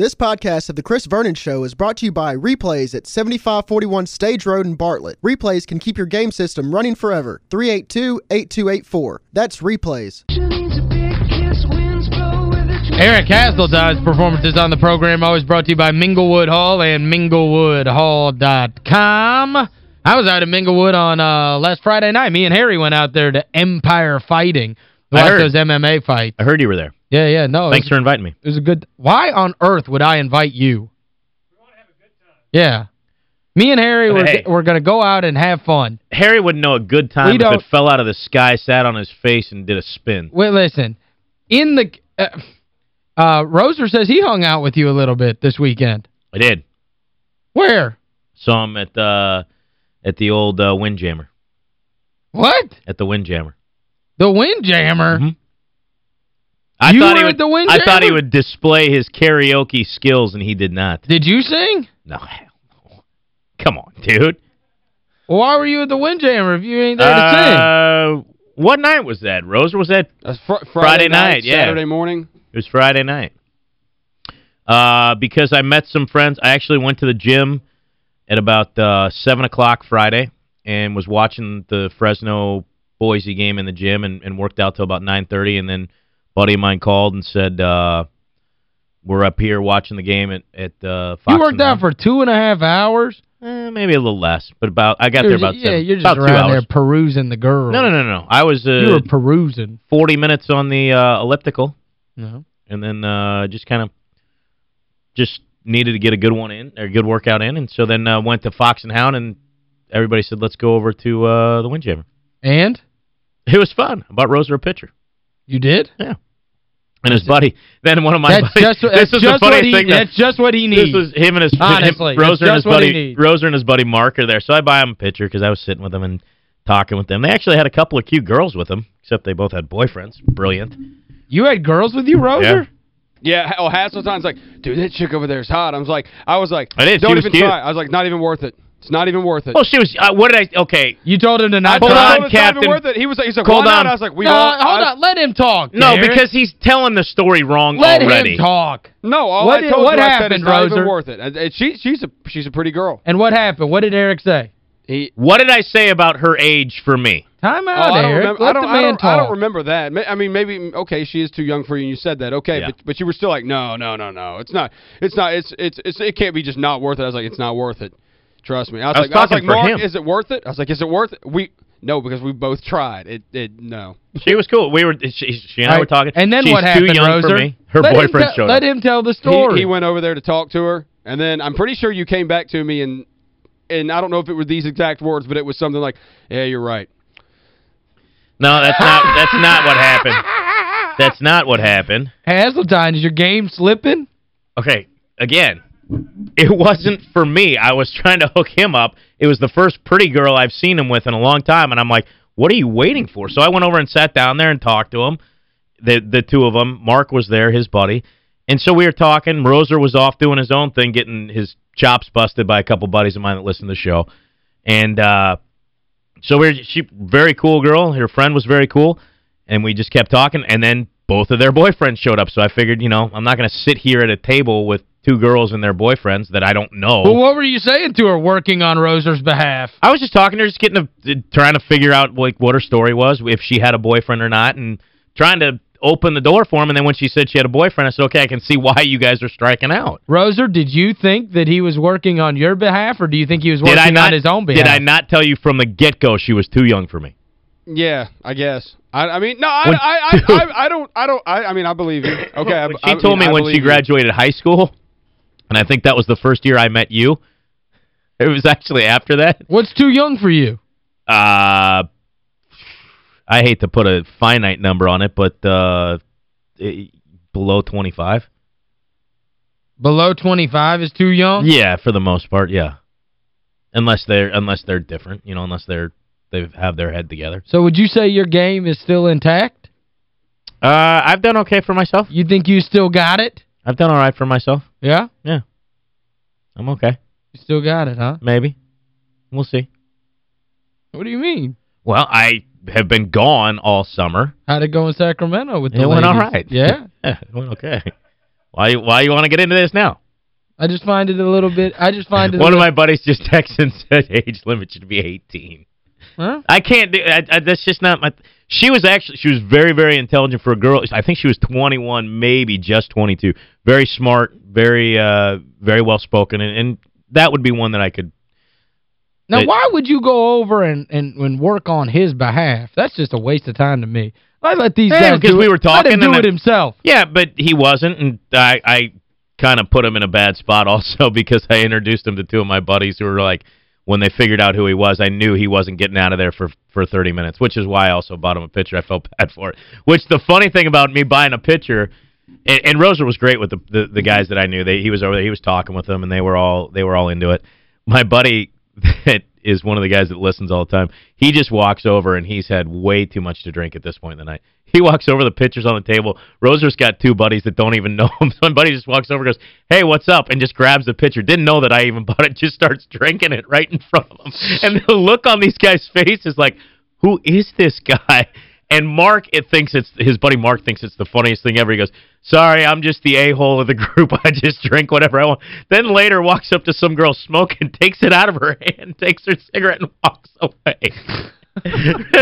This podcast of The Chris Vernon Show is brought to you by Replays at 7541 Stage Road in Bartlett. Replays can keep your game system running forever. 382-8284. That's Replays. Eric Hasseltine's performances on the program always brought to you by Minglewood Hall and minglewoodhall.com. I was out at Minglewood on uh, last Friday night. Me and Harry went out there to Empire Fighting. Watch those MMA fights. I heard you were there. Yeah, yeah, no. Thanks was, for inviting me. It was a good Why on earth would I invite you? We want to have a good time. Yeah. Me and Harry were, hey, we're going to go out and have fun. Harry wouldn't know a good time we if it fell out of the sky, sat on his face, and did a spin. Wait, listen. In the... Uh, uh, Roser says he hung out with you a little bit this weekend. I did. Where? Saw him at uh, at the old uh, Windjammer. What? At the Windjammer. The Windjammer? Mm -hmm. I you thought he would, the I thought he would display his karaoke skills, and he did not. Did you sing? No, hell no. Come on, dude. Well, why were you at the Windjammer if you ain't there to uh, sing? What night was that, Rose? Was that fr Friday, Friday night, night, yeah. Saturday morning? It was Friday night. Uh, because I met some friends. I actually went to the gym at about uh, 7 o'clock Friday and was watching the Fresno Boise game in the gym and, and worked out till about 9.30 and then buddy of mine called and said, uh, we're up here watching the game at, at uh, Fox You worked out for two and a half hours? Eh, maybe a little less, but about I got you're there about Yeah, seven, you're just around there perusing the girl. No, no, no, no. I was uh, You were perusing. 40 minutes on the uh, elliptical. No. And then uh, just kind of just needed to get a good one in, or a good workout in, and so then uh, went to Fox and Hound, and everybody said, let's go over to uh, the Windjammer. And? It was fun. I bought Roser a pitcher. You did? Yeah. And his buddy, then one of my that's buddies, just, this is the funny thing. That's just what he needs. This was him and his, Honestly, him, Roser and his buddy, Roser and his buddy Mark are there. So I buy him a picture because I was sitting with them and talking with them. They actually had a couple of cute girls with them, except they both had boyfriends. Brilliant. You had girls with you, Roser? Yeah. Yeah, oh, Hasseltine's like, dude, that chick over there is hot. I was like, I was like, I did. don't even cute. try. I was like, not even worth it. It's not even worth it. Oh, she was, uh, what did I, okay. You told him to not Hold try. on, it's Captain. not even worth it. He was like, he said, hold on. on. I was like, we no, all. hold I, on, let him talk. No, Derek. because he's telling the story wrong let already. Let him talk. No, all what, I told what you happened, I said it's not even worth it. And she, she's, a, she's a pretty girl. And what happened? What did Eric say? He, what did I say about her age for me? Time out, oh, I don't Eric. Remember, Let I don't, the man I don't, talk. I don't remember that. I mean, maybe, okay, she is too young for you, and you said that. Okay, yeah. but but you were still like, no, no, no, no. It's not, it's not, it's, it's, it's, it can't be just not worth it. I was like, it's not worth it. Trust me. I was, I was like, I was like, Mark, him. is it worth it? I was like, is it worth it? We no, because we both tried. It it no. She was cool. We were she, she and I were talking. And then She's what happened, too young Roser? for me. Her let boyfriend showed Let up. him tell the story. He, he went over there to talk to her, and then I'm pretty sure you came back to me and and I don't know if it were these exact words, but it was something like, "Yeah, you're right." No, that's not that's not what happened. That's not what happened. Hasseltine, is your game slipping? Okay, again, it wasn't for me. I was trying to hook him up. It was the first pretty girl I've seen him with in a long time, and I'm like, what are you waiting for? So I went over and sat down there and talked to him, the the two of them. Mark was there, his buddy. And so we were talking. Roser was off doing his own thing, getting his chops busted by a couple buddies of mine that listen to the show. And uh, so we are she very cool girl. Her friend was very cool. And we just kept talking. And then both of their boyfriends showed up. So I figured, you know, I'm not going to sit here at a table with two girls and their boyfriends that I don't know. Well, what were you saying to her working on Roser's behalf? I was just talking to her, just getting a, trying to figure out like what her story was, if she had a boyfriend or not, and trying to open the door for him. And then when she said she had a boyfriend, I said, okay, I can see why you guys are striking out. Roser, did you think that he was working on your behalf, or do you think he was working not, on his own behalf? Did I not tell you from the get-go she was too young for me? Yeah, I guess. I, I mean, no, I, when, I, I, I, I, don't, I don't, I, I mean, I believe you. Okay, I, she I, told I me when she graduated you. high school, and I think that was the first year I met you. It was actually after that. What's too young for you? Uh, I hate to put a finite number on it, but uh, it, below 25. Below 25 is too young? Yeah, for the most part, yeah. Unless they're unless they're different, you know, unless they're they have their head together. So would you say your game is still intact? Uh, I've done okay for myself. You think you still got it? I've done all right for myself. Yeah? Yeah. I'm okay. You still got it, huh? Maybe. We'll see. What do you mean? Well, I have been gone all summer. How'd it go in Sacramento with the It ladies? went all right. Yeah? yeah, it went okay. Why why you want to get into this now? I just find it a little bit I just find it One of my buddies just texted and said age limit should be 18. Huh? I can't do I, I, that's just not my She was actually she was very very intelligent for a girl. I think she was 21 maybe just 22. Very smart, very uh very well spoken and, and that would be one that I could Now, why would you go over and, and, and work on his behalf? That's just a waste of time to me. I let these hey, guys because we were talking Let him do it himself. Yeah, but he wasn't, and I, I kind of put him in a bad spot also because I introduced him to two of my buddies who were like, when they figured out who he was, I knew he wasn't getting out of there for for 30 minutes, which is why I also bought him a pitcher. I felt bad for it. Which the funny thing about me buying a pitcher, and, and Roser was great with the, the the guys that I knew. They he was over there, he was talking with them, and they were all they were all into it. My buddy that is one of the guys that listens all the time. He just walks over, and he's had way too much to drink at this point in the night. He walks over, the pitcher's on the table. Roser's got two buddies that don't even know him. One buddy just walks over goes, hey, what's up? And just grabs the pitcher. Didn't know that I even bought it. Just starts drinking it right in front of him. And the look on these guys' faces like, who is this guy? And Mark it thinks it's his buddy Mark thinks it's the funniest thing ever. He goes, "Sorry, I'm just the a-hole of the group. I just drink whatever I want." Then later walks up to some girl smoking, takes it out of her hand, takes her cigarette and walks away.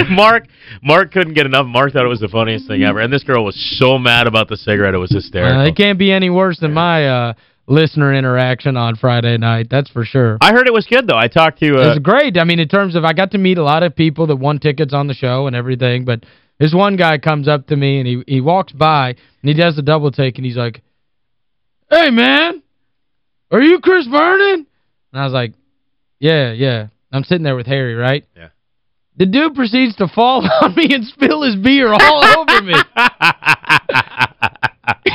Mark Mark couldn't get enough. Mark thought it was the funniest thing ever. And this girl was so mad about the cigarette it was hysterical. Uh, it can't be any worse than my uh, listener interaction on Friday night. That's for sure. I heard it was good though. I talked to uh, It was great. I mean, in terms of, I got to meet a lot of people that won tickets on the show and everything, but this one guy comes up to me and he, he walks by and he does a double take and he's like, Hey, man, are you Chris Vernon? And I was like, yeah, yeah. I'm sitting there with Harry, right? Yeah. The dude proceeds to fall on me and spill his beer all over me.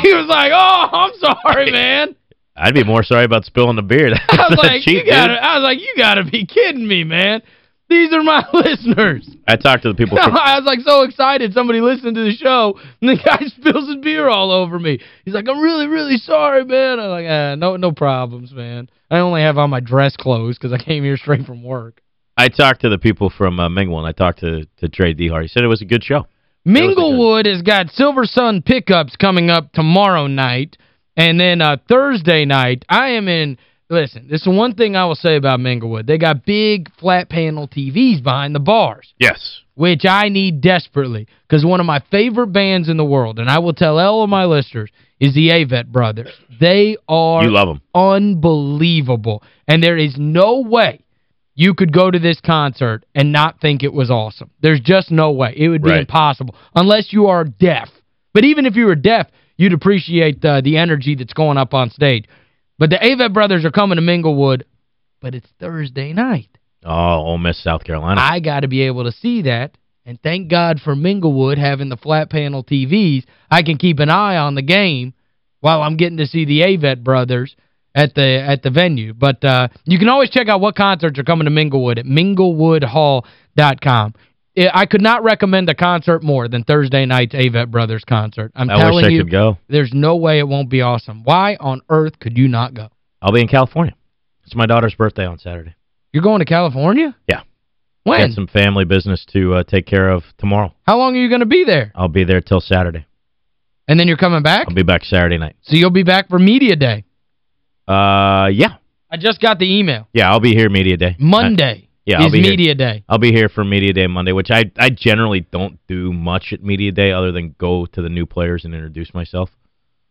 he was like, oh, I'm sorry, man. I'd be more sorry about spilling the beer. I was like, cheap, you gotta, dude. I was like, you gotta be kidding me, man. These are my listeners. I talked to the people from I was like so excited somebody listened to the show and the guy spills his beer all over me. He's like, I'm really, really sorry, man. I'm like, ah, no, no problems, man. I only have on my dress clothes because I came here straight from work. I talked to the people from uh, Minglewood. I talked to to Trey Dehart. He said it was a good show. Minglewood has got Silversun Pickups coming up tomorrow night. And then uh, Thursday night, I am in, listen, this is one thing I will say about Minglewood. They got big flat panel TVs behind the bars, Yes. which I need desperately because one of my favorite bands in the world, and I will tell all of my listeners, is the Avett Brothers. They are You love them. unbelievable. And there is no way you could go to this concert and not think it was awesome. There's just no way. It would be Right. impossible unless you are deaf. But even if you were deaf, you'd appreciate uh, the energy that's going up on stage. But the Avett Brothers are coming to Minglewood, but it's Thursday night. Oh, Ole Miss, South Carolina. I got to be able to see that. And thank God for Minglewood having the flat panel TVs. I can keep an eye on the game while I'm getting to see the Avett brothers at the at the venue. But uh, you can always check out what concerts are coming to Minglewood at minglewoodhall.com. I I could not recommend a concert more than Thursday night's Avett Brothers concert. I'm I telling wish I you, could go. there's no way it won't be awesome. Why on earth could you not go? I'll be in California. It's my daughter's birthday on Saturday. You're going to California? Yeah. When? Got some family business to uh, take care of tomorrow. How long are you going to be there? I'll be there till Saturday. And then you're coming back? I'll be back Saturday night. So you'll be back for Media Day. Uh, yeah. I just got the email. Yeah, I'll be here media day. Monday yeah, I'll is be here. Media Day. I'll be here for media day Monday, which I I generally don't do much at media day other than go to the new players and introduce myself.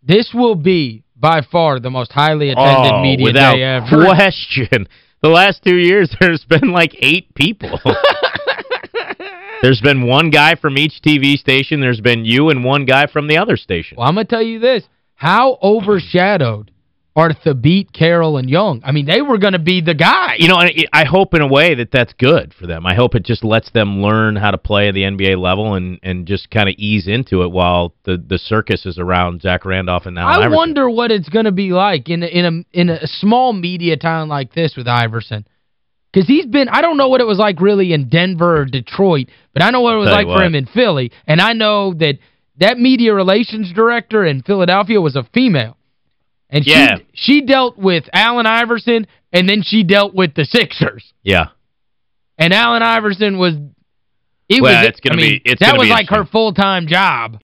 This will be by far the most highly attended oh, Media without Day ever. question. The last two years, there's been like eight people. there's been one guy from each TV station. There's been you and one guy from the other station. Well, I'm going to tell you this. How overshadowed are beat Carroll, and Young? I mean, they were going to be the guy. You know, and I hope in a way that that's good for them. I hope it just lets them learn how to play at the NBA level and and just kind of ease into it while the the circus is around Zach Randolph and now I Iverson. wonder what it's going to be like in a, in a in a small media town like this with Iverson. Because he's been, I don't know what it was like really in Denver or Detroit, but I know what it was like you for him in Philly. And I know that that media relations director in Philadelphia was a female. And Yeah. she she dealt with Allen Iverson, and then she dealt with the Sixers. Yeah. And Allen Iverson was... It Well, was, it's gonna be- it's That was like her full-time job.